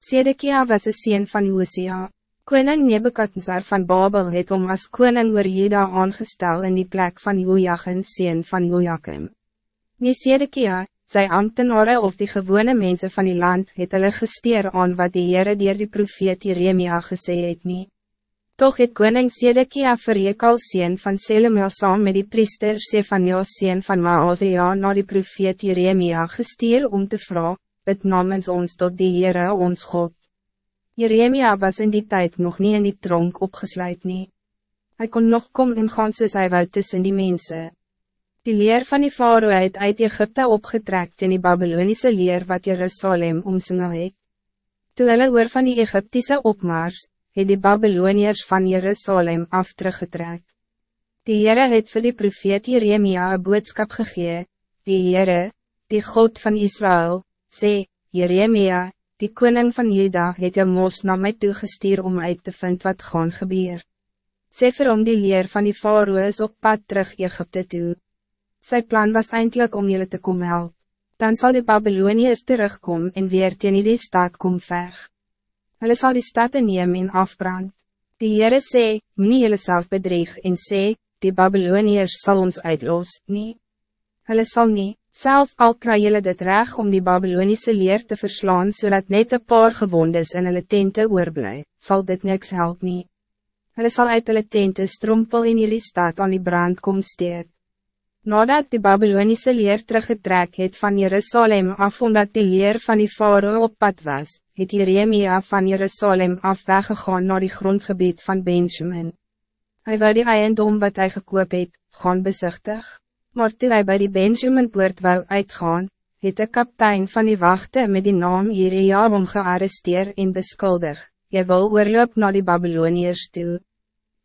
Sedekia was een sien van Josia. Koning Nebukadnezar van Babel het om as koning oor Jeda aangestel in die plek van Joachim sien van Joachim. Nie Sedekia, sy ambtenare of die gewone mensen van die land het hulle gesteer aan wat die Heere dier die profeet Jeremia gesê het nie. Toch het koning Sedekia vir Jekal sien van Selemia saam met die priester Sefania sien van Maazia na die profeet Jeremia gesteer om te vragen, bid namens ons tot die Heere ons God. Jeremia was in die tijd nog niet in die tronk opgesluit nie. Hy kon nog kom en gaan soos hy wou tussen die mensen. Die leer van die faroe het uit Egypte opgetrekt in die Babylonische leer wat Jerusalem omsingel het. Toe hulle oor van die Egyptische opmars, het die Babyloniërs van Jerusalem af teruggetrek. Die Heere het vir die profeet Jeremia een boodskap gegee, die Heere, die God van Israël, sê, Jeremia, die koning van Juda het jou mos na my toegestuur om uit te vinden wat gaan gebeur. Sê vir hom die leer van die faroe is op pad terug Egypte toe. Sy plan was eindelijk om jullie te kom help. Dan zal die Babyloniërs terugkom en weer teen die stad kom veg. Hulle sal die stad neem en afbrand. Die Heere sê, nie jylle self bedreig en sê, die Babyloniërs zal ons uitlos, nie. Hulle sal nie, Zelfs al kry julle dit reg om die Babylonische leer te verslaan zodat net een paar gewondes in hulle tente oorblij, zal dit niks help nie. Hulle sal uit hulle tente strompel in jullie stad aan die brand kom steek. Nadat die Babylonische leer teruggetrek het van Jerusalem af omdat die leer van die Faroe op pad was, het Jeremia van Jerusalem af weggegaan naar die grondgebied van Benjamin. Hij wil die eiendom wat hij gekoop het, gaan bezichtig. Maar toen hij bij die Benjaminpoort wou uitgaan, het de kapitein van die wachten met die naam Jeria om gearresteerd en beskuldig, jy wil oorloop naar die Babyloniërs toe.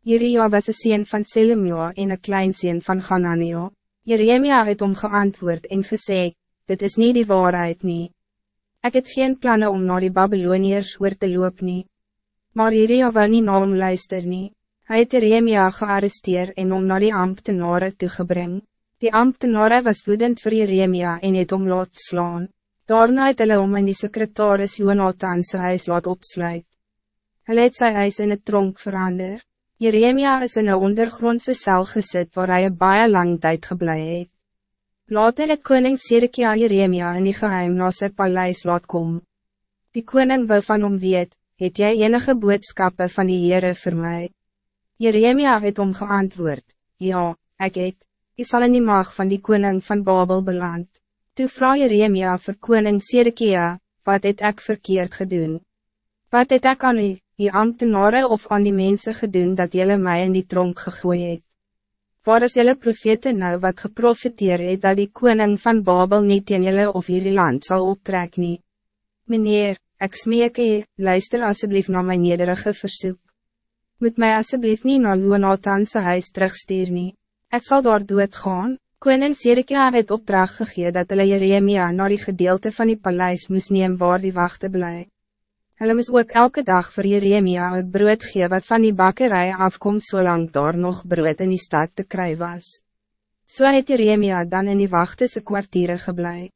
Jeria was een sien van Selemia en een klein sien van Ganania. Jeremia het om geantwoord en gesê, dit is niet die waarheid nie. Ik het geen plannen om naar die Babyloniërs oor te loop nie. Maar Jeria wil nie na hom luister nie. Hy het Jeremia gearresteerd en om naar die ambtenaren toegebring. Die ambtenare was woedend voor Jeremia en het om laat slaan. Daarna het hulle om in die secretaris Jonathan sy huis laat opsluit. Hulle het sy huis in het tronk verander. Jeremia is in een ondergrondse cel gesit waar hy een baie lang tijd geblei het. Later het koning Sedekia Jeremia in die geheim na sy paleis laat kom. Die koning wil van hom weet, het jy enige boodskappen van die Heere vir my? Jeremia het om geantwoord, ja, ik het. Je zal in die mag van die koning van Babel beland. Toe vraag Jeremia vir koning Sedekia, wat het ek verkeerd gedoen? Wat het ek aan u, die ambtenare of aan die mensen gedoen dat jullie mij in die tronk gegooi het? Waar is jullie profete nou wat geprofiteer het dat die koning van Babel niet in jullie of jullie land zal optrek nie? Meneer, ik smeek u, luister alsjeblieft naar mijn nederige verzoek. Moet mij alsjeblieft niet naar Luanatanse huis terugstuur nie. Ik zal daar dood gaan. Koning Sedekia het opdracht gegee dat hulle Jeremia naar die gedeelte van die paleis moes neem waar die wachten bly. Hulle moes ook elke dag voor Jeremia het brood gee wat van die bakkerij afkom zolang daar nog brood in die stad te kry was. So het Jeremia dan in die wachtese kwartiere geblei.